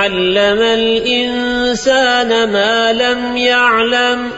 علم الإنسان ما لم يعلم